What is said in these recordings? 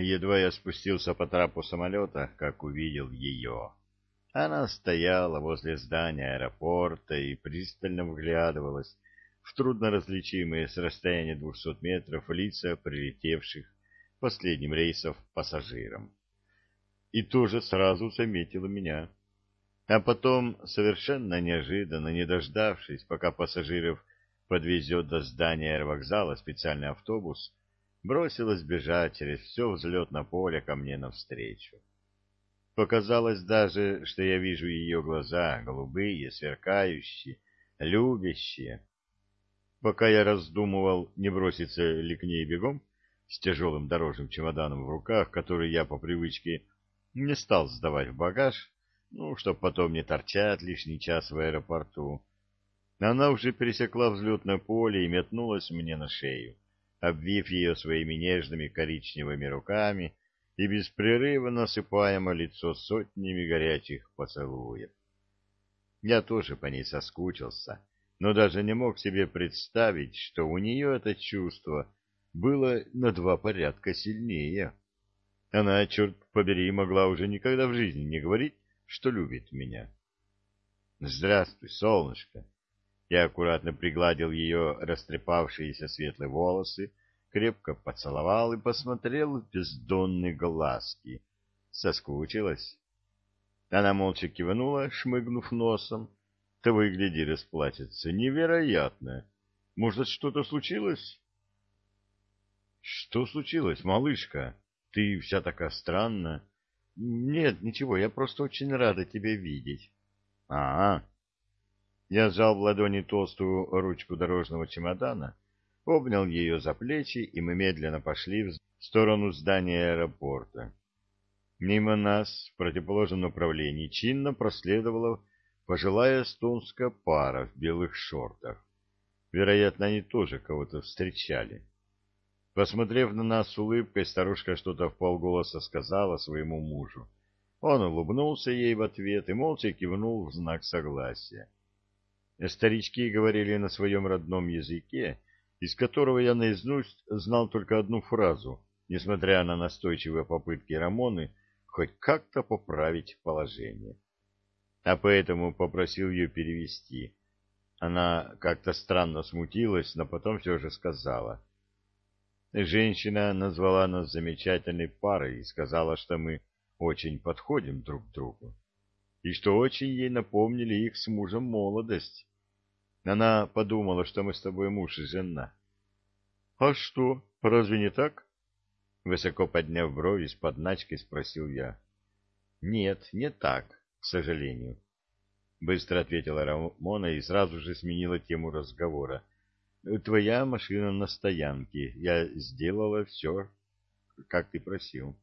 Едва я спустился по трапу самолета, как увидел ее. Она стояла возле здания аэропорта и пристально вглядывалась в трудноразличимые с расстояния двухсот метров лица прилетевших последним рейсов пассажирам. И тоже сразу заметила меня. А потом, совершенно неожиданно, не дождавшись, пока пассажиров подвезет до здания аэровокзала специальный автобус, бросилась бежать через все взлетное поле ко мне навстречу. Показалось даже, что я вижу ее глаза, голубые, сверкающие, любящие. Пока я раздумывал, не броситься ли к ней бегом, с тяжелым дорожным чемоданом в руках, который я по привычке не стал сдавать в багаж, ну, чтоб потом не торчать лишний час в аэропорту. Она уже пересекла взлетное поле и метнулась мне на шею, обвив ее своими нежными коричневыми руками и беспрерывно насыпая лицо сотнями горячих поцелуев. Я тоже по ней соскучился, но даже не мог себе представить, что у нее это чувство было на два порядка сильнее. Она, черт побери, могла уже никогда в жизни не говорить, что любит меня. «Здравствуй, солнышко!» Я аккуратно пригладил ее растрепавшиеся светлые волосы, крепко поцеловал и посмотрел в бездонные глазки. Соскучилась? Она молча кивнула, шмыгнув носом. Ты выгляди расплатится. Невероятно! Может, что-то случилось? Что случилось, малышка? Ты вся такая странная. Нет, ничего, я просто очень рада тебя видеть. А, -а. Я сжал в ладони толстую ручку дорожного чемодана, обнял ее за плечи, и мы медленно пошли в сторону здания аэропорта. Мимо нас, в противоположном направлении, чинно проследовала пожилая эстонская пара в белых шортах. Вероятно, они тоже кого-то встречали. Посмотрев на нас с улыбкой, старушка что-то в полголоса сказала своему мужу. Он улыбнулся ей в ответ и молча кивнул в знак согласия. Старички говорили на своем родном языке, из которого я наизусть знал только одну фразу, несмотря на настойчивые попытки Рамоны хоть как-то поправить положение. А поэтому попросил ее перевести. Она как-то странно смутилась, но потом все же сказала. Женщина назвала нас замечательной парой и сказала, что мы очень подходим друг к другу, и что очень ей напомнили их с мужем молодость. Она подумала, что мы с тобой муж и жена. — А что, разве не так? Высоко подняв брови с подначкой, спросил я. — Нет, не так, к сожалению. Быстро ответила Рамона и сразу же сменила тему разговора. — Твоя машина на стоянке. Я сделала все, как ты просил.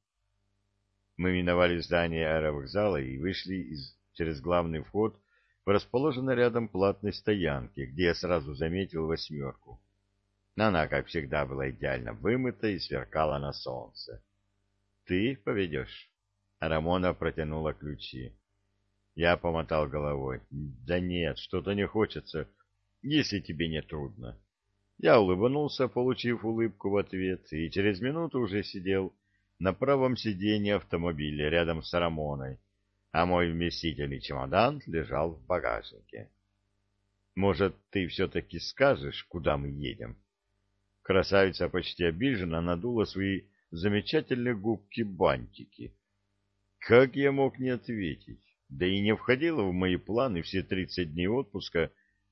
Мы миновали здание аэровокзала и вышли из, через главный вход расположена рядом платной стоянки, где я сразу заметил восьмерку. Она, как всегда, была идеально вымыта и сверкала на солнце. — Ты поведешь? Рамона протянула ключи. Я помотал головой. — Да нет, что-то не хочется, если тебе не трудно. Я улыбнулся, получив улыбку в ответ, и через минуту уже сидел на правом сиденье автомобиля рядом с Рамоной, а мой вместительный чемодан лежал в багажнике. Может, ты все-таки скажешь, куда мы едем? Красавица почти обиженно надула свои замечательные губки-бантики. Как я мог не ответить? Да и не входило в мои планы все тридцать дней отпуска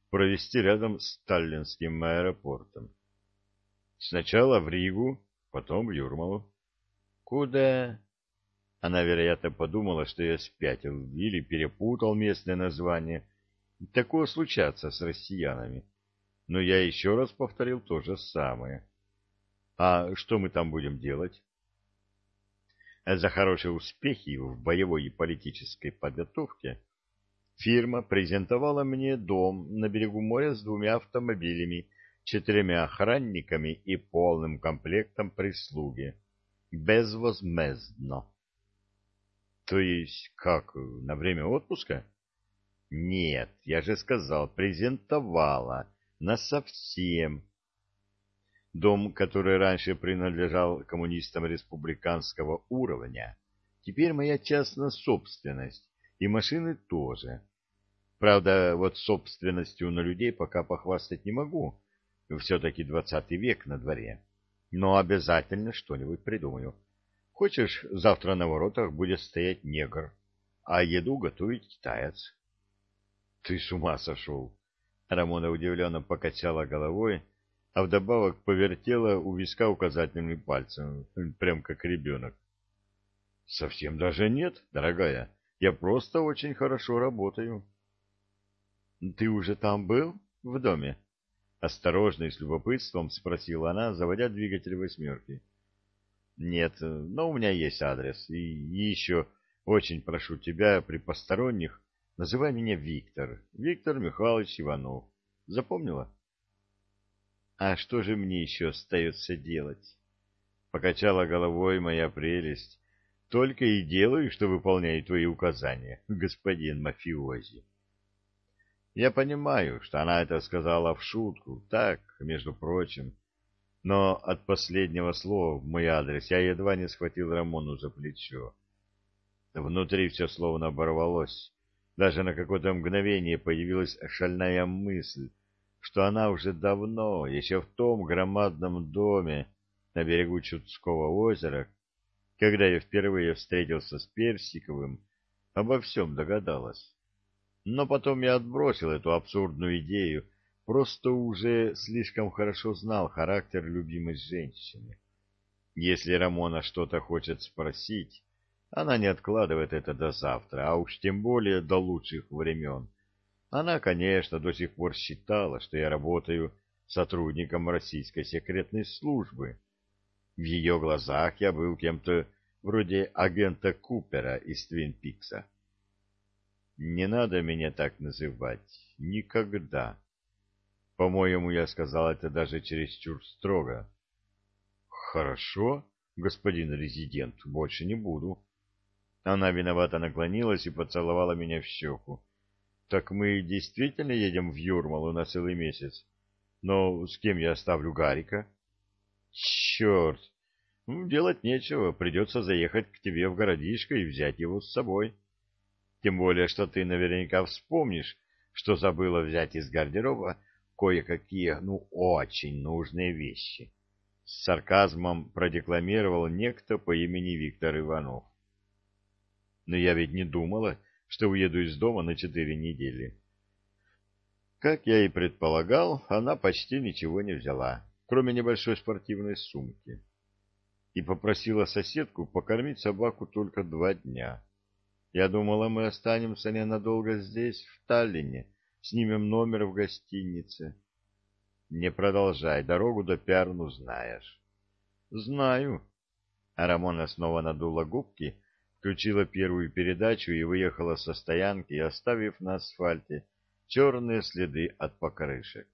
провести рядом с Таллинским аэропортом. Сначала в Ригу, потом в Юрмалу. — Куда? Она, вероятно, подумала, что я спятил или перепутал местное название. Такое случается с россиянами. Но я еще раз повторил то же самое. А что мы там будем делать? За хорошие успехи в боевой и политической подготовке фирма презентовала мне дом на берегу моря с двумя автомобилями, четырьмя охранниками и полным комплектом прислуги. Безвозмездно. То есть как, на время отпуска? Нет, я же сказал, презентовала. Насовсем. Дом, который раньше принадлежал коммунистам республиканского уровня, теперь моя частная собственность, и машины тоже. Правда, вот собственностью на людей пока похвастать не могу. Все-таки двадцатый век на дворе. Но обязательно что-нибудь придумаю. Хочешь, завтра на воротах будет стоять негр, а еду готовить китаец. Ты с ума сошел! Рамона удивленно покачала головой, а вдобавок повертела у виска указательным пальцем, прям как ребенок. — Совсем даже нет, дорогая. Я просто очень хорошо работаю. — Ты уже там был, в доме? — осторожно и с любопытством спросила она, заводя двигатель восьмерки. — Нет, но у меня есть адрес. И еще очень прошу тебя при посторонних называй меня Виктор. Виктор Михайлович Иванов. Запомнила? — а что же мне еще остается делать? Покачала головой моя прелесть. Только и делаю, что выполняю твои указания, господин мафиози. Я понимаю, что она это сказала в шутку, так, между прочим. Но от последнего слова в мой адрес я едва не схватил Рамону за плечо. Внутри все словно оборвалось. Даже на какое-то мгновение появилась шальная мысль, что она уже давно, еще в том громадном доме на берегу Чудского озера, когда я впервые встретился с Персиковым, обо всем догадалась. Но потом я отбросил эту абсурдную идею, просто уже слишком хорошо знал характер любимой женщины. Если Рамона что-то хочет спросить, она не откладывает это до завтра, а уж тем более до лучших времен. Она, конечно, до сих пор считала, что я работаю сотрудником российской секретной службы. В ее глазах я был кем-то вроде агента Купера из Твин Пикса. Не надо меня так называть. Никогда. По-моему, я сказал это даже чересчур строго. Хорошо, господин резидент, больше не буду. Она виновато наклонилась и поцеловала меня в щеку. Так мы действительно едем в Юрмалу на целый месяц. Но с кем я оставлю Гарика? Черт! Ну, делать нечего, придется заехать к тебе в городишко и взять его с собой. Тем более, что ты наверняка вспомнишь, что забыла взять из гардероба кое-какие, ну, очень нужные вещи. С сарказмом продекламировал некто по имени Виктор Иванов. Но я ведь не думала, что уеду из дома на четыре недели. Как я и предполагал, она почти ничего не взяла, кроме небольшой спортивной сумки, и попросила соседку покормить собаку только два дня. Я думала, мы останемся ненадолго здесь, в Таллине, снимем номер в гостинице. Не продолжай, дорогу до Пярну знаешь. Знаю. А Рамона снова надула губки включила первую передачу и выехала со стоянки, оставив на асфальте черные следы от покрышек.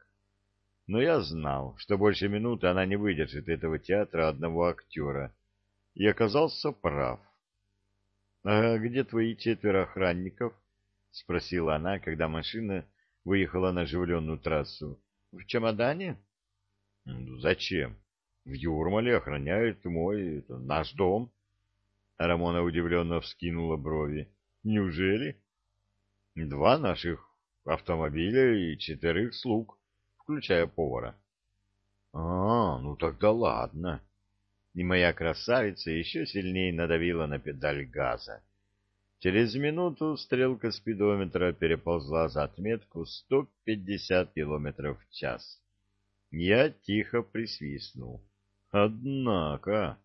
Но я знал, что больше минуты она не выдержит этого театра одного актера, и оказался прав. — А где твои четверо охранников? — спросила она, когда машина выехала на оживленную трассу. — В чемодане? — Зачем? В Юрмале охраняют мой, это, наш дом. — Рамона удивленно вскинула брови. Неужели? Два наших автомобиля и четырех слуг, включая повара. А, ну тогда ладно. И моя красавица еще сильнее надавила на педаль газа. Через минуту стрелка спидометра переползла за отметку 150 километров в час. Я тихо присвистнул. Однако...